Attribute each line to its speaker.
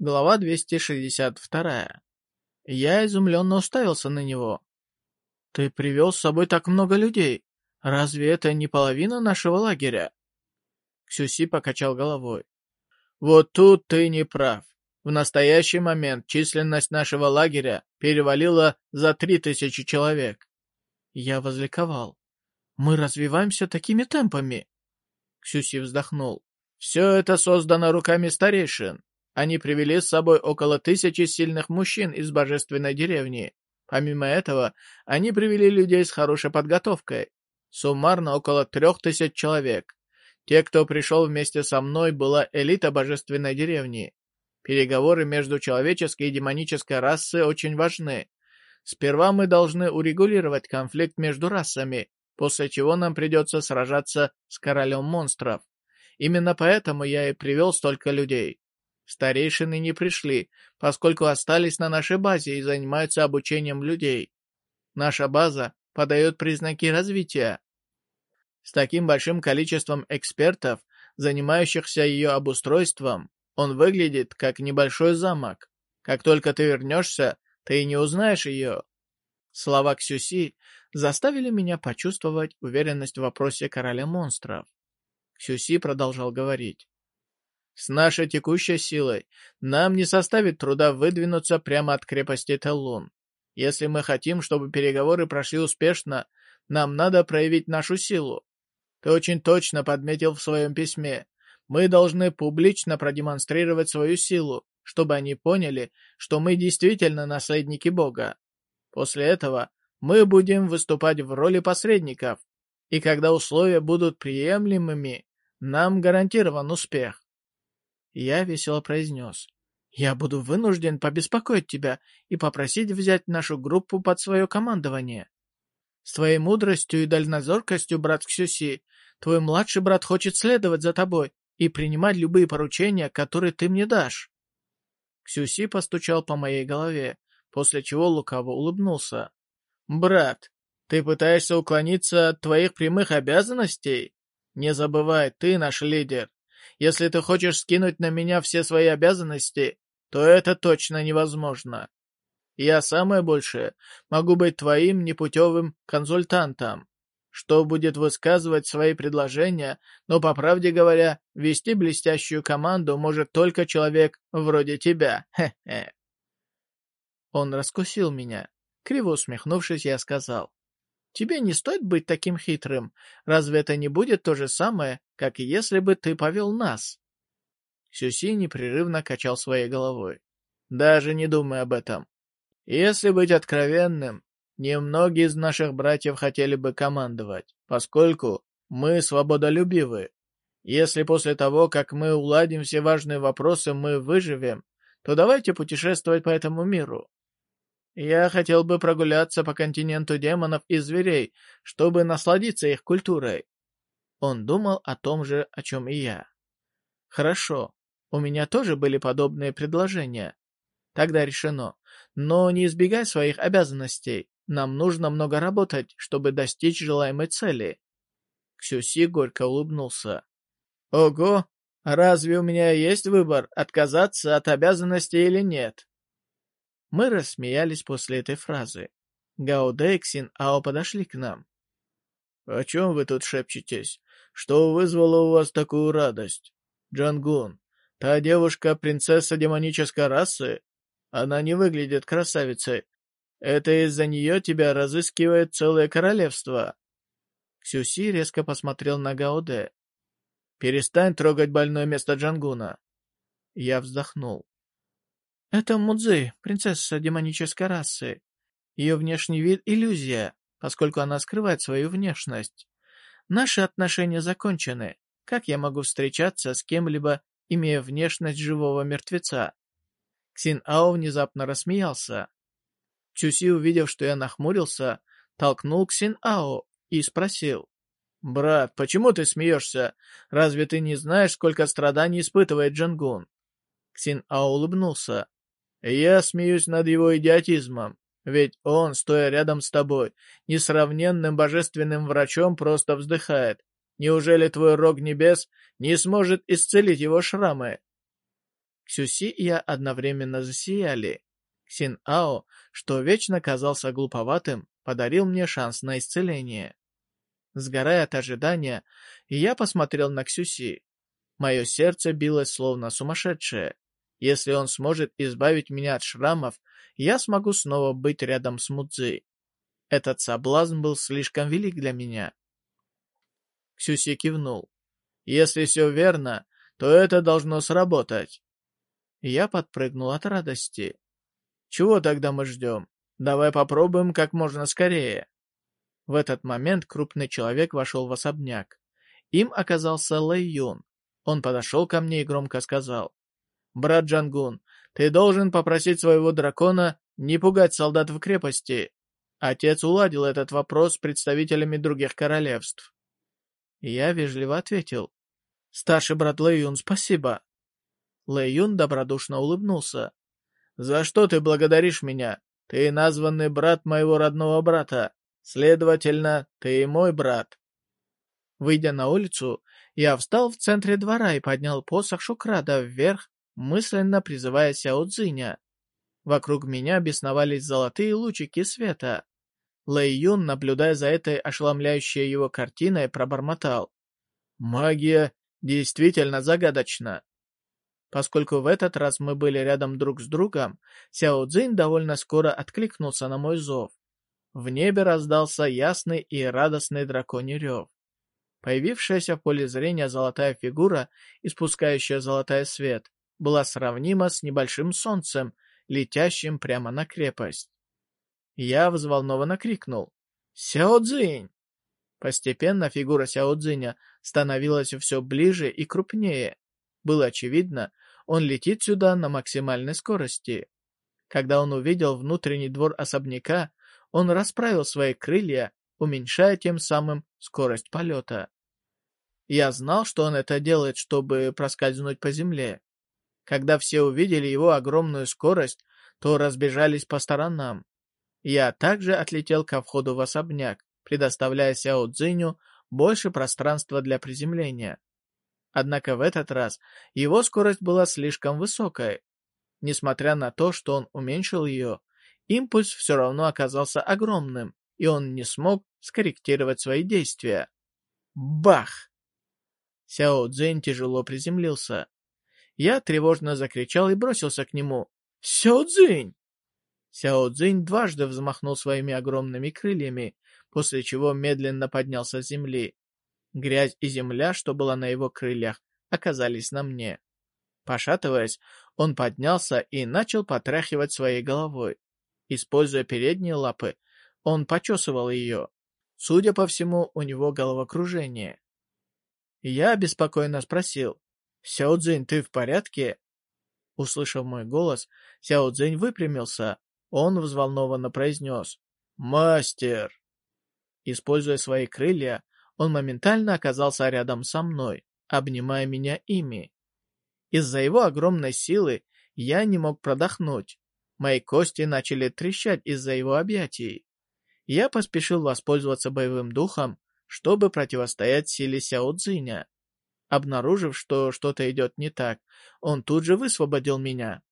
Speaker 1: Глава 262. Я изумленно уставился на него. «Ты привел с собой так много людей. Разве это не половина нашего лагеря?» Ксюси покачал головой. «Вот тут ты не прав. В настоящий момент численность нашего лагеря перевалила за три тысячи человек». Я возликовал. «Мы развиваемся такими темпами?» Ксюси вздохнул. «Все это создано руками старейшин. Они привели с собой около тысячи сильных мужчин из божественной деревни. Помимо этого, они привели людей с хорошей подготовкой. Суммарно около трех тысяч человек. Те, кто пришел вместе со мной, была элита божественной деревни. Переговоры между человеческой и демонической расой очень важны. Сперва мы должны урегулировать конфликт между расами, после чего нам придется сражаться с королем монстров. Именно поэтому я и привел столько людей. Старейшины не пришли, поскольку остались на нашей базе и занимаются обучением людей. Наша база подает признаки развития. С таким большим количеством экспертов, занимающихся ее обустройством, он выглядит как небольшой замок. Как только ты вернешься, ты и не узнаешь ее. Слова Ксюси заставили меня почувствовать уверенность в вопросе короля монстров. Ксюси продолжал говорить. С нашей текущей силой нам не составит труда выдвинуться прямо от крепости Теллун. Если мы хотим, чтобы переговоры прошли успешно, нам надо проявить нашу силу. Ты очень точно подметил в своем письме. Мы должны публично продемонстрировать свою силу, чтобы они поняли, что мы действительно наследники Бога. После этого мы будем выступать в роли посредников, и когда условия будут приемлемыми, нам гарантирован успех. Я весело произнес. «Я буду вынужден побеспокоить тебя и попросить взять нашу группу под свое командование. С твоей мудростью и дальнозоркостью, брат Ксюси, твой младший брат хочет следовать за тобой и принимать любые поручения, которые ты мне дашь». Ксюси постучал по моей голове, после чего лукаво улыбнулся. «Брат, ты пытаешься уклониться от твоих прямых обязанностей? Не забывай, ты наш лидер. Если ты хочешь скинуть на меня все свои обязанности, то это точно невозможно. Я самое большее могу быть твоим непутевым консультантом, что будет высказывать свои предложения, но, по правде говоря, вести блестящую команду может только человек вроде тебя. Хе-хе. Он раскусил меня. Криво усмехнувшись, я сказал. Тебе не стоит быть таким хитрым. Разве это не будет то же самое, как если бы ты повел нас?» Сюси непрерывно качал своей головой. «Даже не думай об этом. Если быть откровенным, немногие из наших братьев хотели бы командовать, поскольку мы свободолюбивы. Если после того, как мы уладим все важные вопросы, мы выживем, то давайте путешествовать по этому миру. Я хотел бы прогуляться по континенту демонов и зверей, чтобы насладиться их культурой. Он думал о том же, о чем и я. Хорошо, у меня тоже были подобные предложения. Тогда решено. Но не избегай своих обязанностей. Нам нужно много работать, чтобы достичь желаемой цели. Ксюси горько улыбнулся. Ого, разве у меня есть выбор, отказаться от обязанностей или нет? Мы рассмеялись после этой фразы. Ксин Ао подошли к нам. «О чем вы тут шепчетесь? Что вызвало у вас такую радость? Джангун, та девушка принцесса демонической расы? Она не выглядит красавицей. Это из-за нее тебя разыскивает целое королевство». Ксюси резко посмотрел на Гаудэ. «Перестань трогать больное место Джангуна». Я вздохнул. Это Мудзи, принцесса демонической расы. Ее внешний вид — иллюзия, поскольку она скрывает свою внешность. Наши отношения закончены. Как я могу встречаться с кем-либо, имея внешность живого мертвеца? Ксин Ао внезапно рассмеялся. Чуси, увидев, что я нахмурился, толкнул Ксин Ао и спросил. «Брат, почему ты смеешься? Разве ты не знаешь, сколько страданий испытывает Джангун?» Ксин Ао улыбнулся. Я смеюсь над его идиотизмом, ведь он, стоя рядом с тобой, несравненным божественным врачом, просто вздыхает. Неужели твой рог небес не сможет исцелить его шрамы? Ксюси и я одновременно засияли. Ксин Ао, что вечно казался глуповатым, подарил мне шанс на исцеление. Сгорая от ожидания, я посмотрел на Ксюси. Мое сердце билось словно сумасшедшее. Если он сможет избавить меня от шрамов, я смогу снова быть рядом с Мудзи. Этот соблазн был слишком велик для меня. Ксюси кивнул. Если все верно, то это должно сработать. Я подпрыгнул от радости. Чего тогда мы ждем? Давай попробуем как можно скорее. В этот момент крупный человек вошел в особняк. Им оказался Лэй Юн. Он подошел ко мне и громко сказал. «Брат Джангун, ты должен попросить своего дракона не пугать солдат в крепости. Отец уладил этот вопрос с представителями других королевств». Я вежливо ответил. «Старший брат Лэйюн, спасибо». Лэйюн добродушно улыбнулся. «За что ты благодаришь меня? Ты названный брат моего родного брата. Следовательно, ты и мой брат». Выйдя на улицу, я встал в центре двора и поднял посох Шукрада вверх, мысленно призывая Сяо Цзиня. Вокруг меня бесновались золотые лучики света. Лэй Юн, наблюдая за этой ошеломляющей его картиной, пробормотал. «Магия действительно загадочна». Поскольку в этот раз мы были рядом друг с другом, Сяо Цзинь довольно скоро откликнулся на мой зов. В небе раздался ясный и радостный драконий рев. Появившаяся в поле зрения золотая фигура, испускающая золотой свет, была сравнима с небольшим солнцем, летящим прямо на крепость. Я взволнованно крикнул «Сяо Цзинь!». Постепенно фигура Сяо Цзиня становилась все ближе и крупнее. Было очевидно, он летит сюда на максимальной скорости. Когда он увидел внутренний двор особняка, он расправил свои крылья, уменьшая тем самым скорость полета. Я знал, что он это делает, чтобы проскользнуть по земле. Когда все увидели его огромную скорость, то разбежались по сторонам. Я также отлетел ко входу в особняк, предоставляя Сяо Цзиню больше пространства для приземления. Однако в этот раз его скорость была слишком высокой. Несмотря на то, что он уменьшил ее, импульс все равно оказался огромным, и он не смог скорректировать свои действия. Бах! Сяо Цзинь тяжело приземлился. Я тревожно закричал и бросился к нему. «Сяо Цзинь!» Сяо Цзинь дважды взмахнул своими огромными крыльями, после чего медленно поднялся с земли. Грязь и земля, что была на его крыльях, оказались на мне. Пошатываясь, он поднялся и начал потряхивать своей головой. Используя передние лапы, он почесывал ее. Судя по всему, у него головокружение. Я беспокойно спросил, «Сяо Цзинь, ты в порядке?» Услышав мой голос, Сяо Цзинь выпрямился. Он взволнованно произнес, «Мастер!» Используя свои крылья, он моментально оказался рядом со мной, обнимая меня ими. Из-за его огромной силы я не мог продохнуть. Мои кости начали трещать из-за его объятий. Я поспешил воспользоваться боевым духом, чтобы противостоять силе Сяо Цзиня. Обнаружив, что что-то идет не так, он тут же высвободил меня.